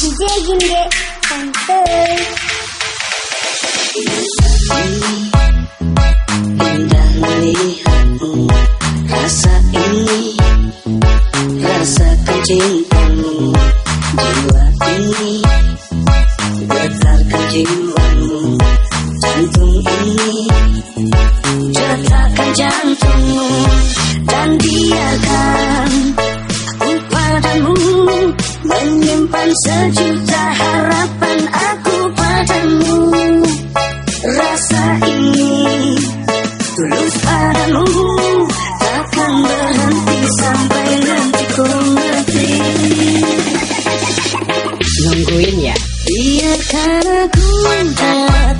DJ Ginde Santai Indah Rasa ini Jiwa ini jiwamu Jantung ini jantungmu Dan biarkan Bagaikan sejuta harapan aku padamu Rasa ini tulus padamu Takkan berhenti sampai nanti ku mati Nungguin ya? Biarkan aku mendapat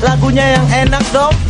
lagunya yang enak dong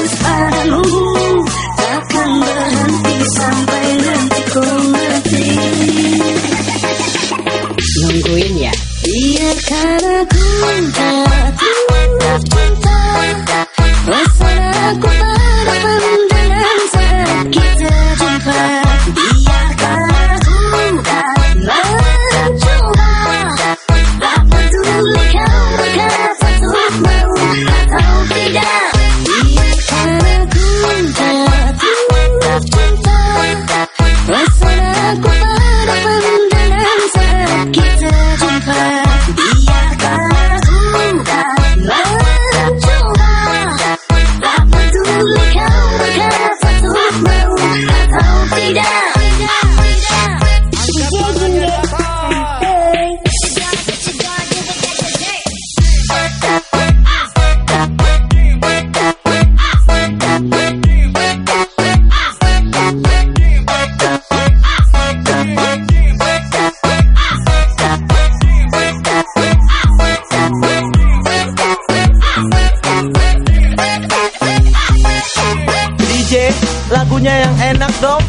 terus padamu Takkan berhenti sampai nanti ku mati Nungguin ya? Biarkan iya, aku tak cinta Pesan aku tak lagunya yang enak dong.